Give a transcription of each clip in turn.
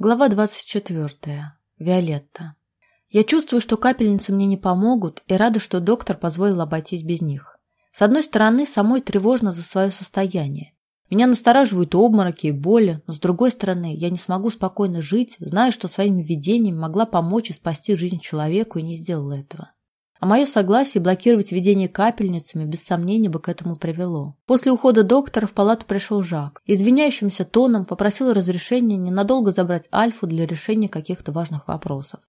Глава 24. Виолетта. Я чувствую, что капельницы мне не помогут, и рада, что доктор позволил обойтись без них. С одной стороны, самой тревожно за свое состояние. Меня настораживают обмороки и боли, но с другой стороны, я не смогу спокойно жить, зная, что своими видениями могла помочь и спасти жизнь человеку и не сделала этого. А мое согласие блокировать ведение капельницами без сомнения бы к этому привело. После ухода доктора в палату пришел Жак. Извиняющимся тоном попросил разрешения ненадолго забрать Альфу для решения каких-то важных вопросов.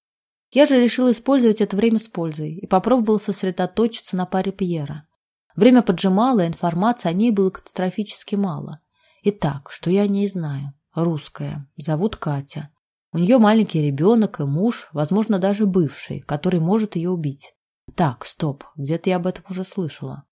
Я же решила использовать это время с пользой и попробовала сосредоточиться на паре Пьера. Время поджимало, и информации о ней было катастрофически мало. Итак, что я о ней знаю? Русская. Зовут Катя. У нее маленький ребенок и муж, возможно, даже бывший, который может ее убить. Так, стоп, где-то я об этом уже слышала.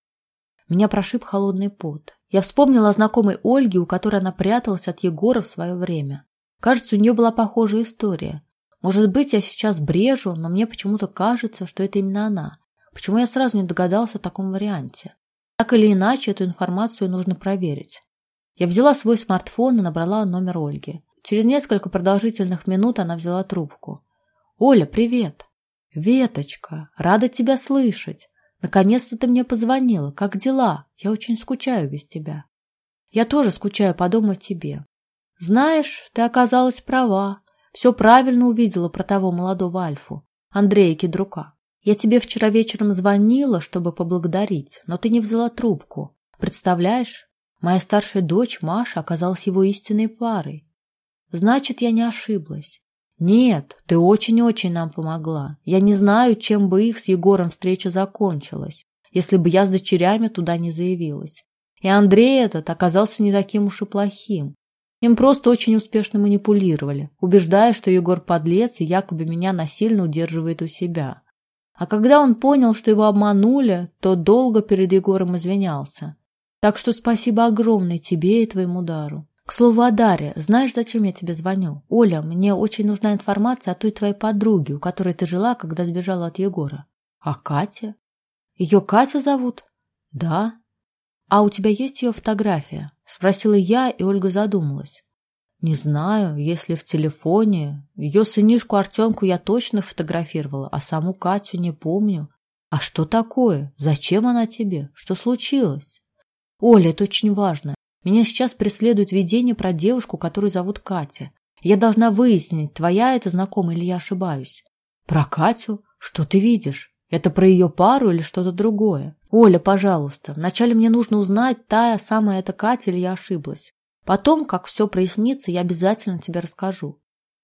Меня прошиб холодный пот. Я вспомнила о знакомой Ольге, у которой она пряталась от Егора в свое время. Кажется, у нее была похожая история. Может быть, я сейчас брежу, но мне почему-то кажется, что это именно она. Почему я сразу не догадался о таком варианте? Так или иначе, эту информацию нужно проверить. Я взяла свой смартфон и набрала номер Ольги. Через несколько продолжительных минут она взяла трубку. «Оля, привет!» «Веточка, рада тебя слышать. Наконец-то ты мне позвонила. Как дела? Я очень скучаю без тебя». «Я тоже скучаю по дому тебе. Знаешь, ты оказалась права. Все правильно увидела про того молодого Альфу, Андрея Кедрука. Я тебе вчера вечером звонила, чтобы поблагодарить, но ты не взяла трубку. Представляешь, моя старшая дочь Маша оказалась его истинной парой. Значит, я не ошиблась. «Нет, ты очень-очень нам помогла. Я не знаю, чем бы их с Егором встреча закончилась, если бы я с дочерями туда не заявилась. И Андрей этот оказался не таким уж и плохим. Им просто очень успешно манипулировали, убеждая, что Егор подлец и якобы меня насильно удерживает у себя. А когда он понял, что его обманули, то долго перед Егором извинялся. Так что спасибо огромное тебе и твоему дару. К слову о Даре, знаешь, зачем я тебе звоню? Оля, мне очень нужна информация о той твоей подруге, у которой ты жила, когда сбежала от Егора. А Катя? Ее Катя зовут? Да. А у тебя есть ее фотография? Спросила я, и Ольга задумалась. Не знаю, если в телефоне. Ее сынишку Артемку я точно фотографировала, а саму Катю не помню. А что такое? Зачем она тебе? Что случилось? Оля, это очень важно. Меня сейчас преследует видение про девушку, которую зовут Катя. Я должна выяснить, твоя это знакомая или я ошибаюсь. Про Катю? Что ты видишь? Это про ее пару или что-то другое? Оля, пожалуйста, вначале мне нужно узнать, та самая эта Катя или я ошиблась. Потом, как все прояснится, я обязательно тебе расскажу.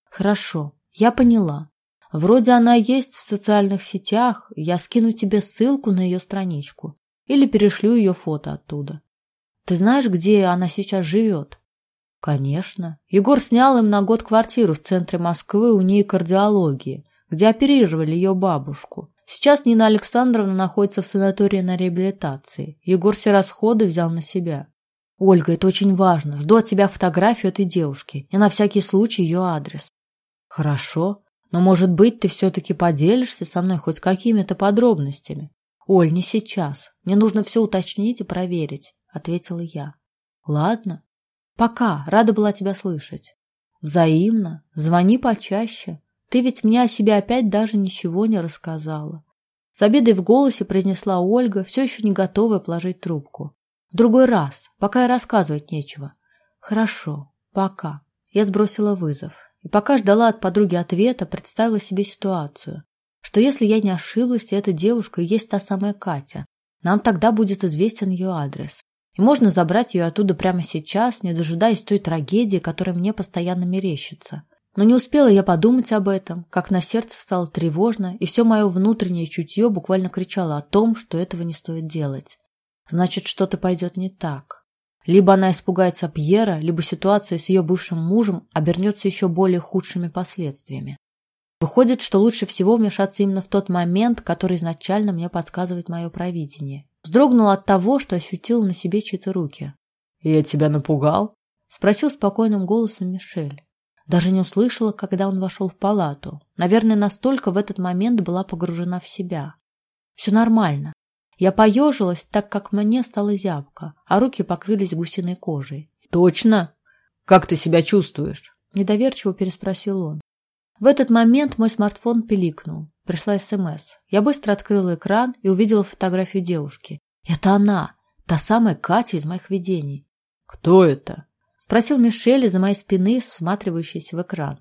Хорошо, я поняла. Вроде она есть в социальных сетях, я скину тебе ссылку на ее страничку. Или перешлю ее фото оттуда. Ты знаешь, где она сейчас живет? Конечно. Егор снял им на год квартиру в центре Москвы у ней кардиологии, где оперировали ее бабушку. Сейчас Нина Александровна находится в санатории на реабилитации. Егор все расходы взял на себя. Ольга, это очень важно. Жду от тебя фотографию этой девушки и на всякий случай ее адрес. Хорошо. Но, может быть, ты все-таки поделишься со мной хоть какими-то подробностями? Оль, не сейчас. Мне нужно все уточнить и проверить ответила я. Ладно. Пока. Рада была тебя слышать. Взаимно. Звони почаще. Ты ведь мне о себе опять даже ничего не рассказала. С обидой в голосе произнесла Ольга, все еще не готовая положить трубку. В другой раз, пока и рассказывать нечего. Хорошо, пока. Я сбросила вызов. И пока ждала от подруги ответа, представила себе ситуацию. Что если я не ошиблась, и эта девушка и есть та самая Катя, нам тогда будет известен ее адрес. И можно забрать ее оттуда прямо сейчас, не дожидаясь той трагедии, которая мне постоянно мерещится. Но не успела я подумать об этом, как на сердце стало тревожно, и все мое внутреннее чутье буквально кричало о том, что этого не стоит делать. Значит, что-то пойдет не так. Либо она испугается Пьера, либо ситуация с ее бывшим мужем обернется еще более худшими последствиями. Выходит, что лучше всего вмешаться именно в тот момент, который изначально мне подсказывает мое провидение. Вздрогнул от того, что ощутил на себе чьи-то руки. «Я тебя напугал?» — спросил спокойным голосом Мишель. Даже не услышала, когда он вошел в палату. Наверное, настолько в этот момент была погружена в себя. Все нормально. Я поежилась, так как мне стало зябко, а руки покрылись гусиной кожей. «Точно? Как ты себя чувствуешь?» Недоверчиво переспросил он. В этот момент мой смартфон пиликнул. Пришла СМС. Я быстро открыла экран и увидела фотографию девушки. Это она, та самая Катя из моих видений. «Кто это?» — спросил Мишель из-за моей спины, всматривающийся в экран.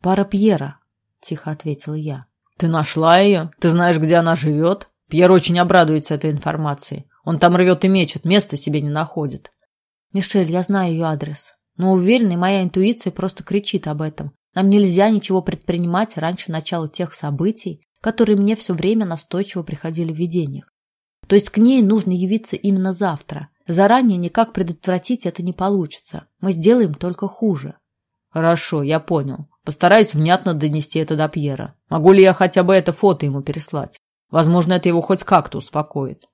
«Пара Пьера», — тихо ответила я. «Ты нашла ее? Ты знаешь, где она живет?» Пьер очень обрадуется этой информации. Он там рвет и мечет, места себе не находит. «Мишель, я знаю ее адрес. Но уверена, моя интуиция просто кричит об этом. Нам нельзя ничего предпринимать раньше начала тех событий, которые мне все время настойчиво приходили в видениях. То есть к ней нужно явиться именно завтра. Заранее никак предотвратить это не получится. Мы сделаем только хуже. Хорошо, я понял. Постараюсь внятно донести это до Пьера. Могу ли я хотя бы это фото ему переслать? Возможно, это его хоть как-то успокоит.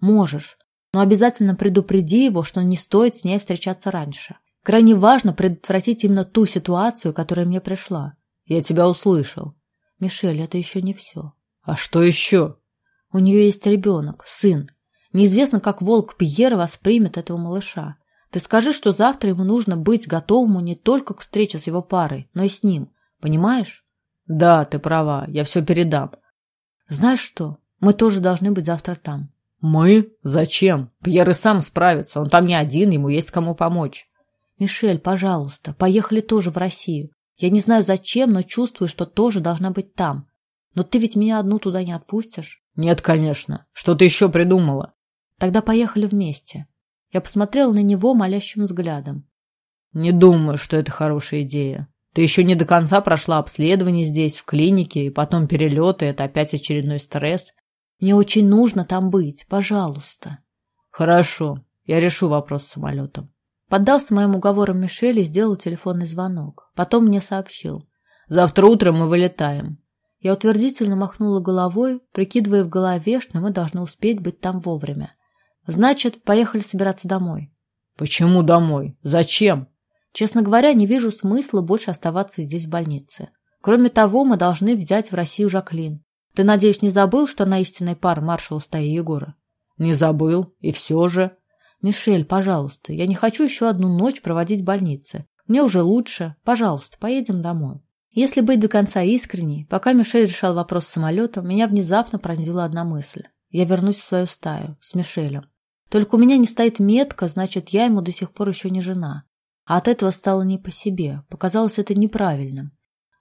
Можешь. Но обязательно предупреди его, что не стоит с ней встречаться раньше. Крайне важно предотвратить именно ту ситуацию, которая мне пришла. Я тебя услышал. Мишель, это еще не все. А что еще? У нее есть ребенок, сын. Неизвестно, как волк Пьер воспримет этого малыша. Ты скажи, что завтра ему нужно быть готовому не только к встрече с его парой, но и с ним. Понимаешь? Да, ты права. Я все передам. Знаешь что? Мы тоже должны быть завтра там. Мы? Зачем? Пьер и сам справится. Он там не один, ему есть кому помочь. «Мишель, пожалуйста, поехали тоже в Россию. Я не знаю зачем, но чувствую, что тоже должна быть там. Но ты ведь меня одну туда не отпустишь?» «Нет, конечно. Что ты еще придумала?» «Тогда поехали вместе». Я посмотрела на него молящим взглядом. «Не думаю, что это хорошая идея. Ты еще не до конца прошла обследование здесь, в клинике, и потом перелеты, это опять очередной стресс. Мне очень нужно там быть, пожалуйста». «Хорошо, я решу вопрос с самолетом». Поддался моим уговорам Мишель и сделал телефонный звонок. Потом мне сообщил. «Завтра утром мы вылетаем». Я утвердительно махнула головой, прикидывая в голове, что мы должны успеть быть там вовремя. «Значит, поехали собираться домой». «Почему домой? Зачем?» «Честно говоря, не вижу смысла больше оставаться здесь в больнице. Кроме того, мы должны взять в Россию Жаклин. Ты, надеюсь, не забыл, что она истинная пара маршала стаи Егора?» «Не забыл. И все же...» «Мишель, пожалуйста, я не хочу еще одну ночь проводить в больнице. Мне уже лучше. Пожалуйста, поедем домой». Если быть до конца искренней, пока Мишель решал вопрос с самолетом, меня внезапно пронзила одна мысль. Я вернусь в свою стаю, с Мишелем. Только у меня не стоит метка, значит, я ему до сих пор еще не жена. А от этого стало не по себе. Показалось это неправильным.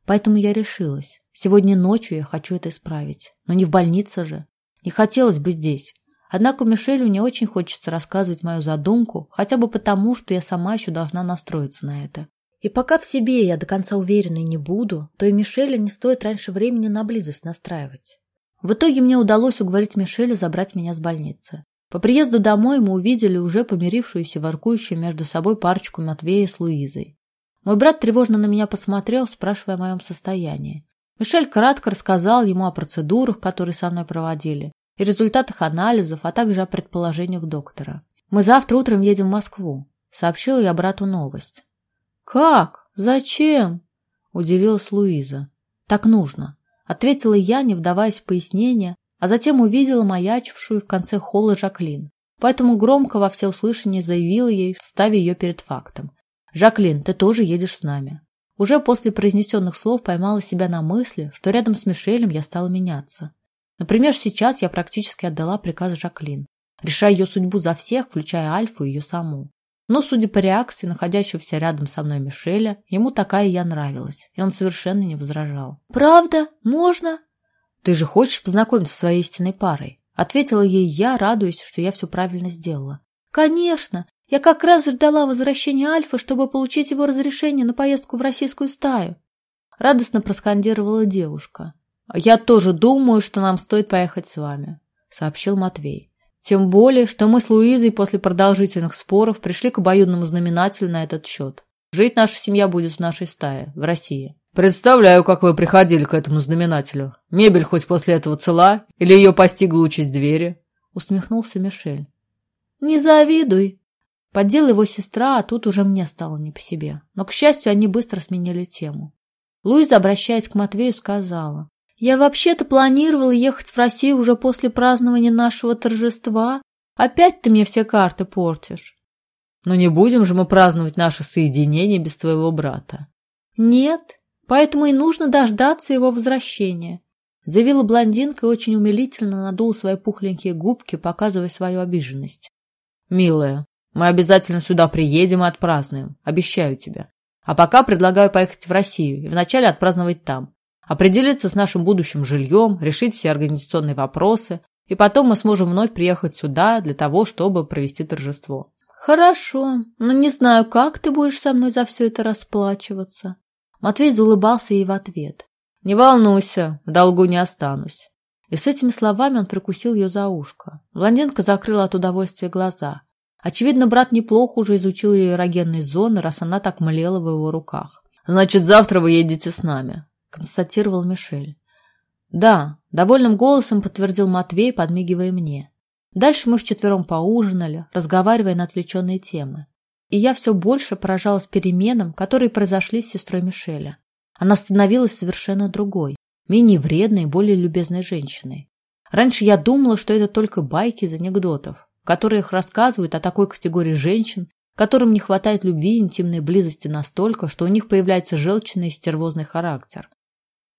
Поэтому я решилась. Сегодня ночью я хочу это исправить. Но не в больнице же. Не хотелось бы здесь. Однако Мишелю не очень хочется рассказывать мою задумку, хотя бы потому, что я сама еще должна настроиться на это. И пока в себе я до конца уверенной не буду, то и Мишеля не стоит раньше времени на близость настраивать. В итоге мне удалось уговорить Мишеля забрать меня с больницы. По приезду домой мы увидели уже помирившуюся, воркующую между собой парочку Матвея с Луизой. Мой брат тревожно на меня посмотрел, спрашивая о моем состоянии. Мишель кратко рассказал ему о процедурах, которые со мной проводили, и результатах анализов, а также о предположениях доктора. «Мы завтра утром едем в Москву», — сообщила я брату новость. «Как? Зачем?» — удивилась Луиза. «Так нужно», — ответила я, не вдаваясь в пояснения, а затем увидела маячившую в конце холла Жаклин. Поэтому громко во всеуслышание заявила ей, ставя ее перед фактом. «Жаклин, ты тоже едешь с нами». Уже после произнесенных слов поймала себя на мысли, что рядом с Мишелем я стала меняться. Например, сейчас я практически отдала приказ Жаклин, решая ее судьбу за всех, включая Альфу и ее саму. Но, судя по реакции находящегося рядом со мной Мишеля, ему такая я нравилась, и он совершенно не возражал. «Правда? Можно?» «Ты же хочешь познакомиться со своей истинной парой?» Ответила ей я, радуясь, что я все правильно сделала. «Конечно! Я как раз ждала возвращения Альфы, чтобы получить его разрешение на поездку в российскую стаю!» Радостно проскандировала девушка. «Я тоже думаю, что нам стоит поехать с вами», — сообщил Матвей. «Тем более, что мы с Луизой после продолжительных споров пришли к обоюдному знаменателю на этот счет. Жить наша семья будет в нашей стае, в России». «Представляю, как вы приходили к этому знаменателю. Мебель хоть после этого цела? Или ее постигла участь двери?» — усмехнулся Мишель. «Не завидуй!» Поддела его сестра, а тут уже мне стало не по себе. Но, к счастью, они быстро сменили тему. Луиза, обращаясь к Матвею, сказала. Я вообще-то планировала ехать в Россию уже после празднования нашего торжества. Опять ты мне все карты портишь. Но не будем же мы праздновать наше соединение без твоего брата. Нет, поэтому и нужно дождаться его возвращения. Заявила блондинка и очень умилительно надула свои пухленькие губки, показывая свою обиженность. «Милая, мы обязательно сюда приедем и отпразднуем. Обещаю тебе. А пока предлагаю поехать в Россию и вначале отпраздновать там. Определиться с нашим будущим жильем, решить все организационные вопросы, и потом мы сможем вновь приехать сюда для того, чтобы провести торжество. Хорошо, но не знаю, как ты будешь со мной за все это расплачиваться. Матвей заулыбался ей в ответ. Не волнуйся, в долгу не останусь. И с этими словами он прикусил ее за ушко. Блондинка закрыла от удовольствия глаза. Очевидно, брат неплохо уже изучил ее эрогенные зоны, раз она так млела в его руках. «Значит, завтра вы едете с нами», — констатировал Мишель. «Да», — довольным голосом подтвердил Матвей, подмигивая мне. Дальше мы вчетвером поужинали, разговаривая на отвлеченные темы. И я все больше поражалась переменам, которые произошли с сестрой Мишеля. Она становилась совершенно другой, менее вредной и более любезной женщиной. Раньше я думала, что это только байки из анекдотов, которые их рассказывают о такой категории женщин, которым не хватает любви и интимной близости настолько, что у них появляется желчный и стервозный характер.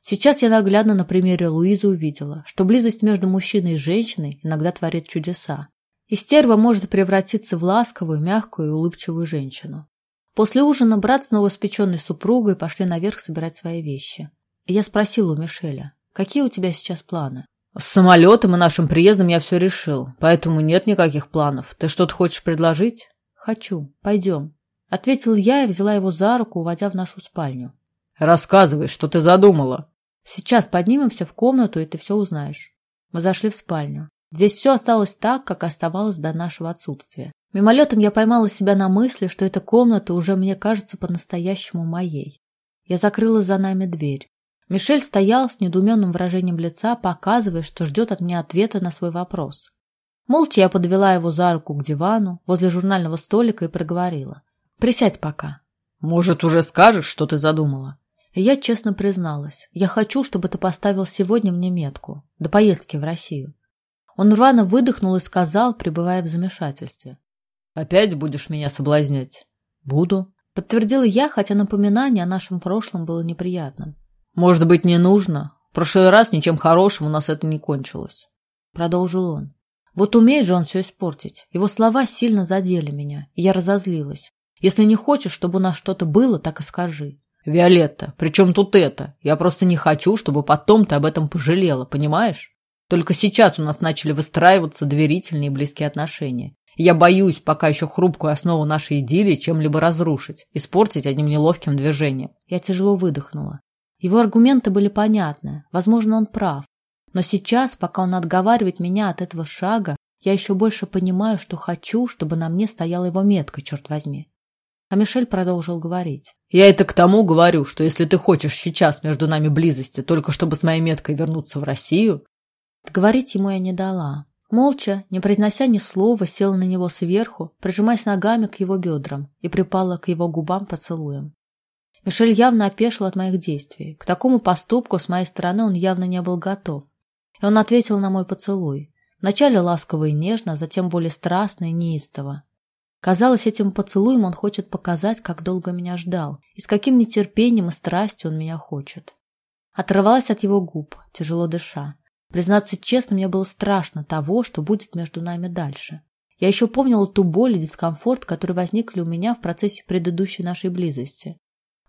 Сейчас я наглядно на примере Луизы увидела, что близость между мужчиной и женщиной иногда творит чудеса. И стерва может превратиться в ласковую, мягкую и улыбчивую женщину. После ужина брат с новоспеченной супругой пошли наверх собирать свои вещи. И я спросила у Мишеля, какие у тебя сейчас планы? С самолетом и нашим приездом я все решил, поэтому нет никаких планов. Ты что-то хочешь предложить? Хочу. Пойдем. Ответил я и взяла его за руку, уводя в нашу спальню. Рассказывай, что ты задумала. Сейчас поднимемся в комнату, и ты все узнаешь. Мы зашли в спальню. Здесь все осталось так, как оставалось до нашего отсутствия. Мимолетом я поймала себя на мысли, что эта комната уже мне кажется по-настоящему моей. Я закрыла за нами дверь. Мишель стоял с недоуменным выражением лица, показывая, что ждет от меня ответа на свой вопрос. Молча я подвела его за руку к дивану возле журнального столика и проговорила. «Присядь пока». «Может, уже скажешь, что ты задумала?» И я честно призналась. «Я хочу, чтобы ты поставил сегодня мне метку до поездки в Россию». Он рвано выдохнул и сказал, пребывая в замешательстве. Опять будешь меня соблазнять? Буду. Подтвердила я, хотя напоминание о нашем прошлом было неприятным. Может быть, не нужно? В прошлый раз ничем хорошим у нас это не кончилось. Продолжил он. Вот умеет же он все испортить. Его слова сильно задели меня, и я разозлилась. Если не хочешь, чтобы у нас что-то было, так и скажи. Виолетта, при чем тут это? Я просто не хочу, чтобы потом ты об этом пожалела, понимаешь? Только сейчас у нас начали выстраиваться доверительные и близкие отношения. Я боюсь пока еще хрупкую основу нашей идиллии чем-либо разрушить, испортить одним неловким движением. Я тяжело выдохнула. Его аргументы были понятны. Возможно, он прав. Но сейчас, пока он отговаривает меня от этого шага, я еще больше понимаю, что хочу, чтобы на мне стояла его метка, черт возьми. А Мишель продолжил говорить. «Я это к тому говорю, что если ты хочешь сейчас между нами близости, только чтобы с моей меткой вернуться в Россию...» Говорить ему я не дала. Молча, не произнося ни слова, села на него сверху, прижимаясь ногами к его бедрам и припала к его губам поцелуем. Мишель явно опешил от моих действий. К такому поступку с моей стороны он явно не был готов. И он ответил на мой поцелуй. Вначале ласково и нежно, затем более страстно и неистово. Казалось, этим поцелуем он хочет показать, как долго меня ждал, и с каким нетерпением и страстью он меня хочет. Оторвалась от его губ, тяжело дыша. Признаться честно, мне было страшно того, что будет между нами дальше. Я еще помнила ту боль и дискомфорт, которые возникли у меня в процессе предыдущей нашей близости.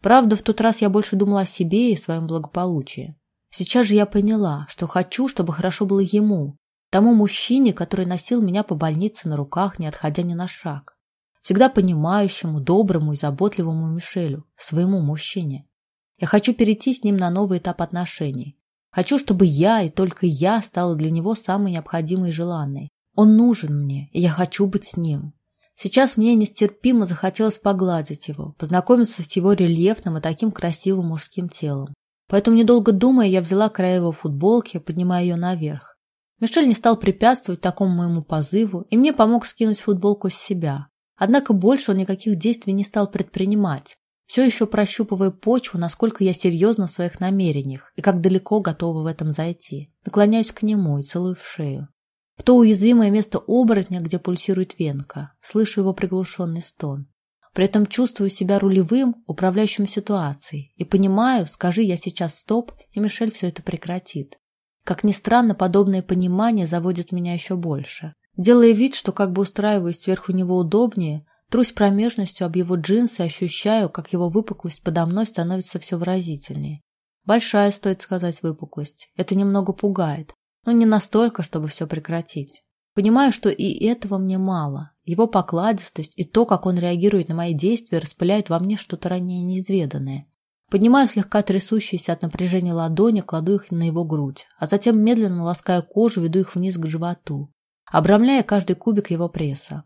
Правда, в тот раз я больше думала о себе и своем благополучии. Сейчас же я поняла, что хочу, чтобы хорошо было ему, тому мужчине, который носил меня по больнице на руках, не отходя ни на шаг. Всегда понимающему, доброму и заботливому Мишелю, своему мужчине. Я хочу перейти с ним на новый этап отношений, Хочу, чтобы я и только я стала для него самой необходимой и желанной. Он нужен мне, и я хочу быть с ним. Сейчас мне нестерпимо захотелось погладить его, познакомиться с его рельефным и таким красивым мужским телом. Поэтому, недолго думая, я взяла край его футболки, поднимая ее наверх. Мишель не стал препятствовать такому моему позыву, и мне помог скинуть футболку с себя. Однако больше он никаких действий не стал предпринимать, все еще прощупывая почву, насколько я серьезна в своих намерениях и как далеко готова в этом зайти. Наклоняюсь к нему и целую в шею. В то уязвимое место оборотня, где пульсирует венка, слышу его приглушенный стон. При этом чувствую себя рулевым, управляющим ситуацией. И понимаю, скажи я сейчас стоп, и Мишель все это прекратит. Как ни странно, подобное понимание заводит меня еще больше. Делая вид, что как бы устраиваюсь сверху него удобнее, трусь промежностью об его джинсы ощущаю, как его выпуклость подо мной становится все выразительнее. Большая, стоит сказать, выпуклость. Это немного пугает, но не настолько, чтобы все прекратить. Понимаю, что и этого мне мало. Его покладистость и то, как он реагирует на мои действия, распыляют во мне что-то ранее неизведанное. Поднимаю слегка трясущиеся от напряжения ладони, кладу их на его грудь, а затем медленно ласкаю кожу, веду их вниз к животу, обрамляя каждый кубик его пресса.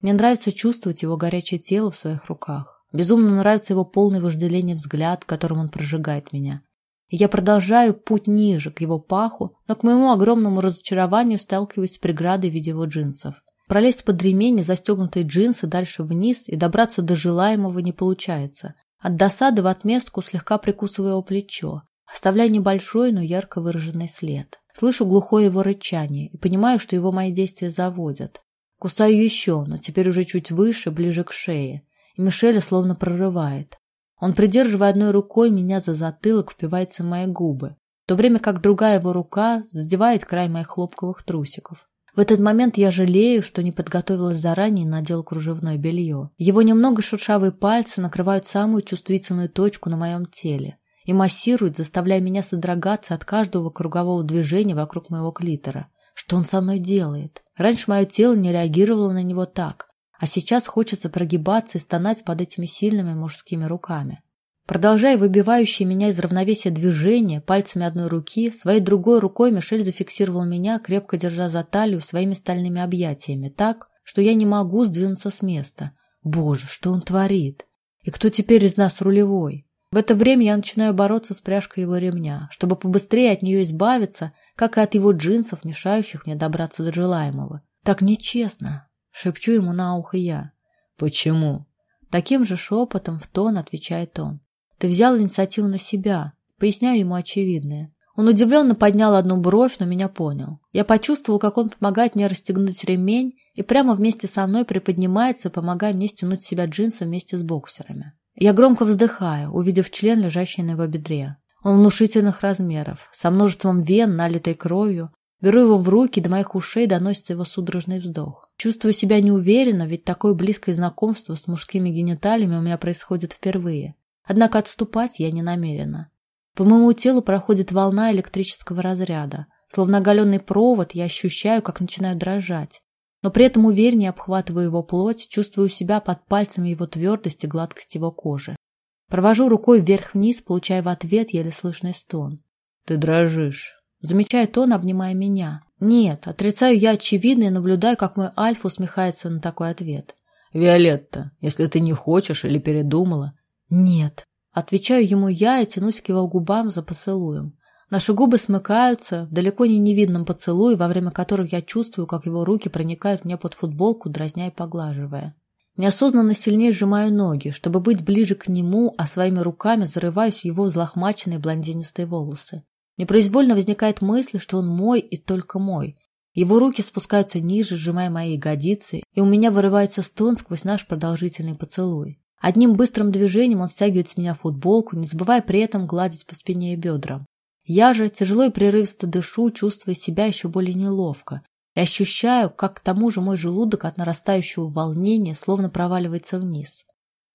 Мне нравится чувствовать его горячее тело в своих руках. Безумно нравится его полный вожделение взгляд, которым он прожигает меня я продолжаю путь ниже, к его паху, но к моему огромному разочарованию сталкиваюсь с преградой в виде его джинсов. Пролезть под ремень и застегнутые джинсы дальше вниз и добраться до желаемого не получается. От досады в отместку слегка прикусываю его плечо, оставляя небольшой, но ярко выраженный след. Слышу глухое его рычание и понимаю, что его мои действия заводят. Кусаю еще, но теперь уже чуть выше, ближе к шее. И Мишеля словно прорывает. Он, придерживая одной рукой меня за затылок, впивается в мои губы, в то время как другая его рука задевает край моих хлопковых трусиков. В этот момент я жалею, что не подготовилась заранее и надела кружевное белье. Его немного шершавые пальцы накрывают самую чувствительную точку на моем теле и массируют, заставляя меня содрогаться от каждого кругового движения вокруг моего клитора. Что он со мной делает? Раньше мое тело не реагировало на него так, а сейчас хочется прогибаться и стонать под этими сильными мужскими руками. Продолжая выбивающие меня из равновесия движения пальцами одной руки, своей другой рукой Мишель зафиксировал меня, крепко держа за талию своими стальными объятиями, так, что я не могу сдвинуться с места. Боже, что он творит? И кто теперь из нас рулевой? В это время я начинаю бороться с пряжкой его ремня, чтобы побыстрее от нее избавиться, как и от его джинсов, мешающих мне добраться до желаемого. Так нечестно. Шепчу ему на ухо я. «Почему?» Таким же шепотом в тон отвечает он. «Ты взял инициативу на себя». Поясняю ему очевидное. Он удивленно поднял одну бровь, но меня понял. Я почувствовал, как он помогает мне расстегнуть ремень и прямо вместе со мной приподнимается, помогая мне стянуть с себя джинсы вместе с боксерами. Я громко вздыхаю, увидев член, лежащий на его бедре. Он внушительных размеров, со множеством вен, налитой кровью. Беру его в руки, до моих ушей доносится его судорожный вздох. Чувствую себя неуверенно, ведь такое близкое знакомство с мужскими гениталиями у меня происходит впервые. Однако отступать я не намерена. По моему телу проходит волна электрического разряда. Словно оголенный провод, я ощущаю, как начинаю дрожать. Но при этом увереннее обхватываю его плоть, чувствую себя под пальцами его твердости и гладкости его кожи. Провожу рукой вверх-вниз, получая в ответ еле слышный стон. «Ты дрожишь», — замечает он, обнимая меня. Нет, отрицаю я очевидно и наблюдаю, как мой Альфа усмехается на такой ответ. «Виолетта, если ты не хочешь или передумала...» «Нет». Отвечаю ему я и тянусь к его губам за поцелуем. Наши губы смыкаются в далеко не невидном поцелуе, во время которых я чувствую, как его руки проникают мне под футболку, дразня и поглаживая. Неосознанно сильнее сжимаю ноги, чтобы быть ближе к нему, а своими руками зарываюсь в его взлохмаченные блондинистые волосы. Непроизвольно возникает мысль, что он мой и только мой. Его руки спускаются ниже, сжимая мои ягодицы, и у меня вырывается стон сквозь наш продолжительный поцелуй. Одним быстрым движением он стягивает с меня футболку, не забывая при этом гладить по спине и бедрам. Я же тяжело и прерывисто дышу, чувствуя себя еще более неловко, и ощущаю, как к тому же мой желудок от нарастающего волнения словно проваливается вниз.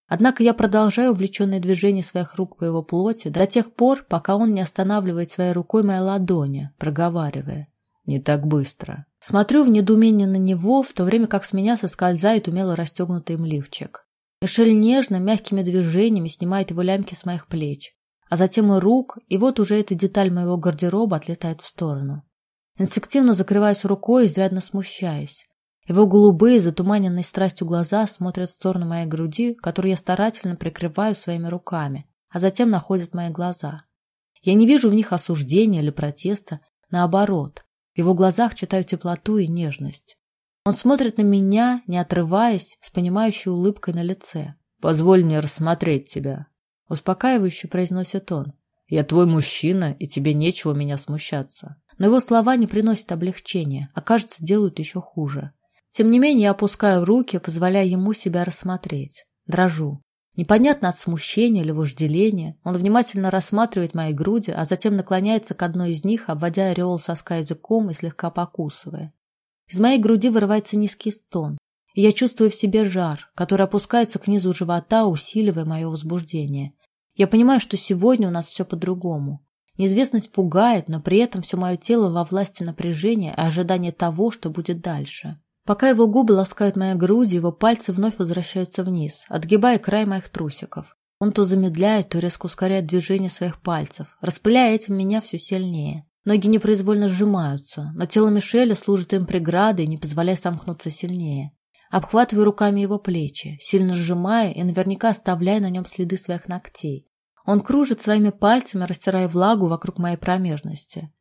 Однако я продолжаю увлеченное движение своих рук по его плоти до тех пор, пока он не останавливает своей рукой мои ладони, проговаривая. Не так быстро. Смотрю в недоумении на него, в то время как с меня соскользает умело расстегнутый им лифчик. Мишель нежно, мягкими движениями снимает его лямки с моих плеч, а затем и рук, и вот уже эта деталь моего гардероба отлетает в сторону. Инстинктивно закрываюсь рукой, изрядно смущаясь. Его голубые, затуманенные страстью глаза смотрят в сторону моей груди, которую я старательно прикрываю своими руками, а затем находят мои глаза. Я не вижу в них осуждения или протеста, наоборот. В его глазах читаю теплоту и нежность. Он смотрит на меня, не отрываясь, с понимающей улыбкой на лице. «Позволь мне рассмотреть тебя», — успокаивающе произносит он. «Я твой мужчина, и тебе нечего меня смущаться». Но его слова не приносят облегчения, а, кажется, делают еще хуже. Тем не менее, я опускаю руки, позволяя ему себя рассмотреть. Дрожу. Непонятно от смущения или вожделения. Он внимательно рассматривает мои груди, а затем наклоняется к одной из них, обводя ореол соска языком и слегка покусывая. Из моей груди вырывается низкий стон, я чувствую в себе жар, который опускается к низу живота, усиливая мое возбуждение. Я понимаю, что сегодня у нас все по-другому. Неизвестность пугает, но при этом все мое тело во власти напряжения и ожидания того, что будет дальше. Пока его губы ласкают мои груди, его пальцы вновь возвращаются вниз, отгибая край моих трусиков. Он то замедляет, то резко ускоряет движение своих пальцев, распыляя этим меня все сильнее. Ноги непроизвольно сжимаются, но тело Мишеля служит им преградой, не позволяя сомкнуться сильнее. Обхватываю руками его плечи, сильно сжимая и наверняка оставляя на нем следы своих ногтей. Он кружит своими пальцами, растирая влагу вокруг моей промежности.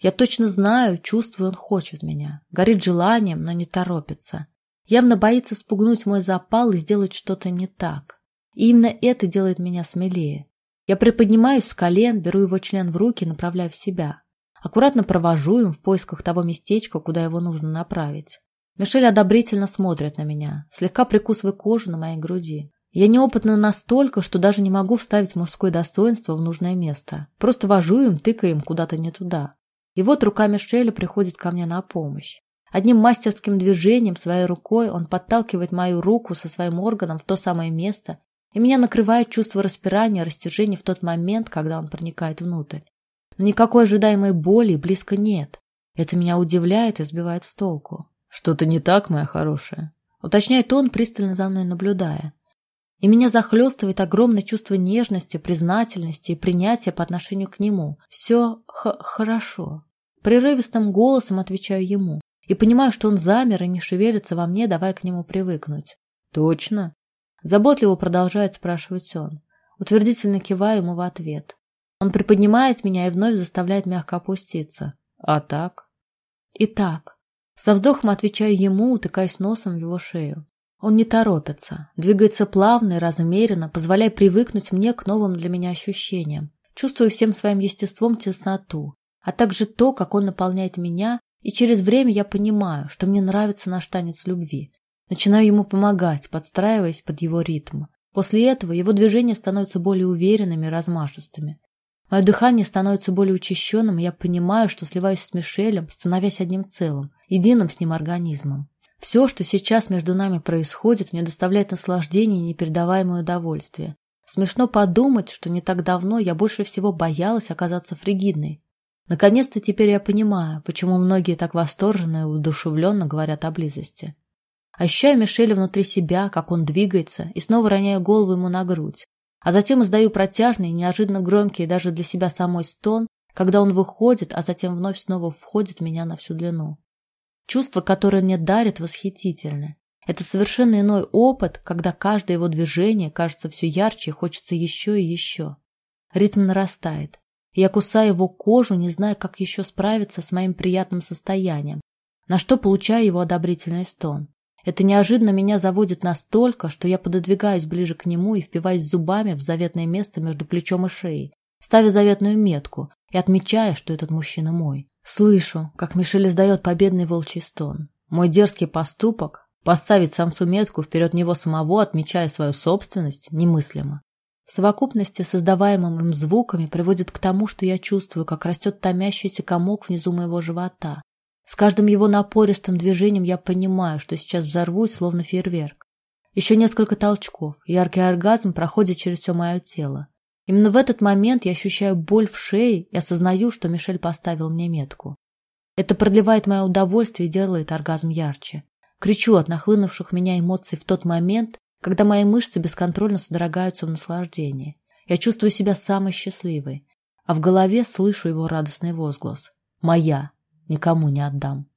Я точно знаю, чувствую, он хочет меня. Горит желанием, но не торопится. Явно боится спугнуть мой запал и сделать что-то не так. И именно это делает меня смелее. Я приподнимаюсь с колен, беру его член в руки и направляю в себя. Аккуратно провожу им в поисках того местечка, куда его нужно направить. Мишель одобрительно смотрит на меня, слегка прикусывая кожу на моей груди. Я неопытна настолько, что даже не могу вставить мужское достоинство в нужное место. Просто вожу им, тыкая им куда-то не туда. И вот рука Мишеля приходит ко мне на помощь. Одним мастерским движением своей рукой он подталкивает мою руку со своим органом в то самое место, и меня накрывает чувство распирания растяжения в тот момент, когда он проникает внутрь. Но никакой ожидаемой боли близко нет. Это меня удивляет и сбивает с толку. «Что-то не так, моя хорошая?» Уточняет он, пристально за мной наблюдая. И меня захлестывает огромное чувство нежности, признательности и принятия по отношению к нему. Все хорошо. Прерывистым голосом отвечаю ему. И понимаю, что он замер и не шевелится во мне, давая к нему привыкнуть. «Точно?» Заботливо продолжает спрашивать он. Утвердительно киваю ему в ответ. Он приподнимает меня и вновь заставляет мягко опуститься. «А так?» «И так». Со вздохом отвечаю ему, утыкаясь носом в его шею. Он не торопится, двигается плавно и размеренно, позволяя привыкнуть мне к новым для меня ощущениям. Чувствую всем своим естеством тесноту, а также то, как он наполняет меня, и через время я понимаю, что мне нравится наш танец любви. Начинаю ему помогать, подстраиваясь под его ритм. После этого его движения становятся более уверенными и размашистыми. Мое дыхание становится более учащенным, и я понимаю, что сливаюсь с Мишелем, становясь одним целым, единым с ним организмом. Все, что сейчас между нами происходит, мне доставляет наслаждение и непередаваемое удовольствие. Смешно подумать, что не так давно я больше всего боялась оказаться фригидной. Наконец-то теперь я понимаю, почему многие так восторженно и удушевленно говорят о близости. Ощущаю Мишеля внутри себя, как он двигается, и снова роняю голову ему на грудь. А затем издаю протяжный, неожиданно громкий даже для себя самой стон, когда он выходит, а затем вновь снова входит меня на всю длину. Чувство, которое мне дарит, восхитительно. Это совершенно иной опыт, когда каждое его движение кажется все ярче и хочется еще и еще. Ритм нарастает. Я кусаю его кожу, не зная, как еще справиться с моим приятным состоянием, на что получаю его одобрительный стон. Это неожиданно меня заводит настолько, что я пододвигаюсь ближе к нему и впиваюсь зубами в заветное место между плечом и шеей, ставя заветную метку и отмечая, что этот мужчина мой. Слышу, как Мишель издает победный волчий стон. Мой дерзкий поступок — поставить самцу метку вперед него самого, отмечая свою собственность, немыслимо. В совокупности с создаваемым им звуками приводит к тому, что я чувствую, как растет томящийся комок внизу моего живота, с каждым его напористым движением я понимаю, что сейчас взорвусь, словно фейерверк. Еще несколько толчков, яркий оргазм проходит через все мое тело. Именно в этот момент я ощущаю боль в шее и осознаю, что Мишель поставил мне метку. Это продлевает мое удовольствие и делает оргазм ярче. Кричу от нахлынувших меня эмоций в тот момент, когда мои мышцы бесконтрольно содрогаются в наслаждении. Я чувствую себя самой счастливой, а в голове слышу его радостный возглас. «Моя!» никому не отдам.